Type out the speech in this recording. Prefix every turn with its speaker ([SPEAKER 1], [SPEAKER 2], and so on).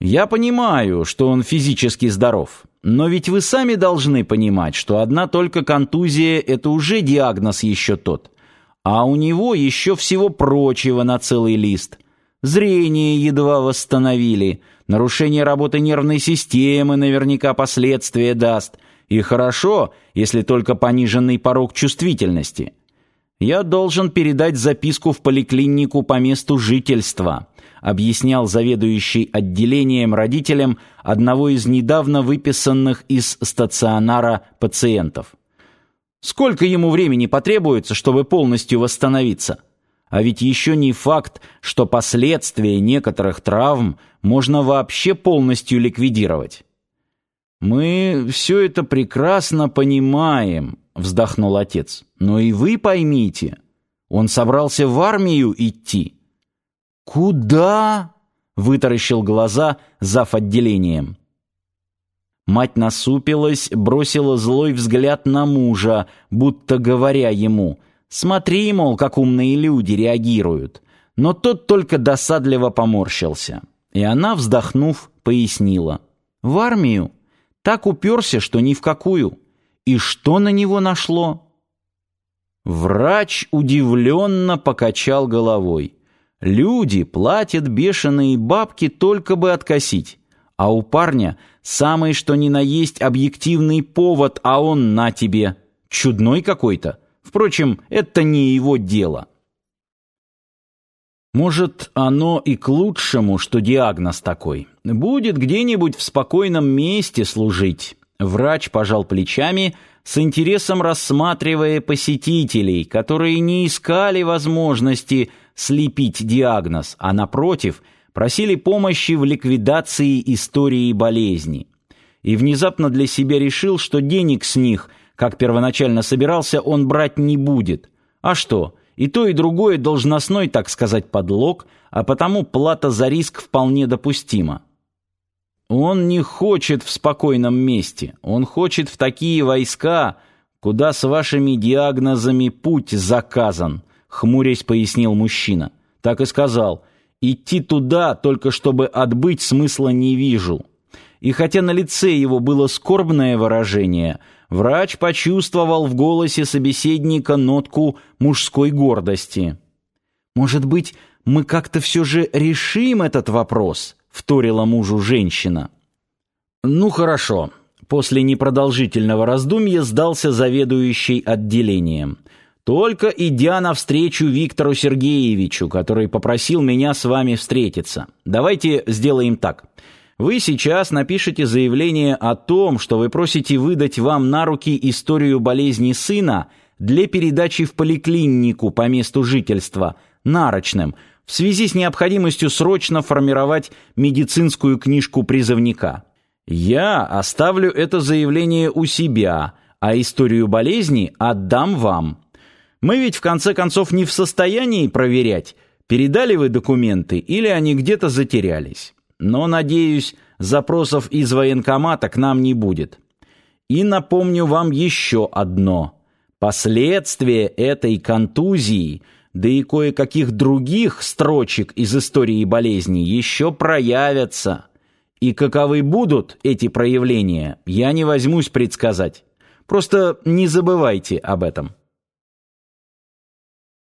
[SPEAKER 1] Я понимаю, что он физически здоров, но ведь вы сами должны понимать, что одна только контузия – это уже диагноз еще тот. А у него еще всего прочего на целый лист. Зрение едва восстановили, нарушение работы нервной системы наверняка последствия даст. И хорошо, если только пониженный порог чувствительности. Я должен передать записку в поликлинику по месту жительства – объяснял заведующий отделением родителям одного из недавно выписанных из стационара пациентов. Сколько ему времени потребуется, чтобы полностью восстановиться? А ведь еще не факт, что последствия некоторых травм можно вообще полностью ликвидировать. «Мы все это прекрасно понимаем», — вздохнул отец. «Но и вы поймите, он собрался в армию идти». «Куда?» — вытаращил глаза зав. отделением. Мать насупилась, бросила злой взгляд на мужа, будто говоря ему «Смотри, мол, как умные люди реагируют». Но тот только досадливо поморщился. И она, вздохнув, пояснила. «В армию? Так уперся, что ни в какую. И что на него нашло?» Врач удивленно покачал головой. Люди платят бешеные бабки только бы откосить. А у парня самый что ни на есть объективный повод, а он на тебе. Чудной какой-то. Впрочем, это не его дело. Может, оно и к лучшему, что диагноз такой. Будет где-нибудь в спокойном месте служить. Врач пожал плечами, с интересом рассматривая посетителей, которые не искали возможности слепить диагноз, а напротив, просили помощи в ликвидации истории болезни. И внезапно для себя решил, что денег с них, как первоначально собирался, он брать не будет. А что, и то, и другое должностной, так сказать, подлог, а потому плата за риск вполне допустима. Он не хочет в спокойном месте, он хочет в такие войска, куда с вашими диагнозами путь заказан – хмурясь пояснил мужчина. Так и сказал. Идти туда, только чтобы отбыть, смысла не вижу. И хотя на лице его было скорбное выражение, врач почувствовал в голосе собеседника нотку мужской гордости. «Может быть, мы как-то все же решим этот вопрос?» — вторила мужу женщина. «Ну, хорошо». После непродолжительного раздумья сдался заведующий отделением — только идя навстречу Виктору Сергеевичу, который попросил меня с вами встретиться. Давайте сделаем так. Вы сейчас напишите заявление о том, что вы просите выдать вам на руки историю болезни сына для передачи в поликлинику по месту жительства, нарочным, в связи с необходимостью срочно формировать медицинскую книжку призывника. Я оставлю это заявление у себя, а историю болезни отдам вам. Мы ведь в конце концов не в состоянии проверять, передали вы документы или они где-то затерялись. Но, надеюсь, запросов из военкомата к нам не будет. И напомню вам еще одно. Последствия этой контузии, да и кое-каких других строчек из истории болезни еще проявятся. И каковы будут эти проявления, я не возьмусь предсказать. Просто не забывайте об этом.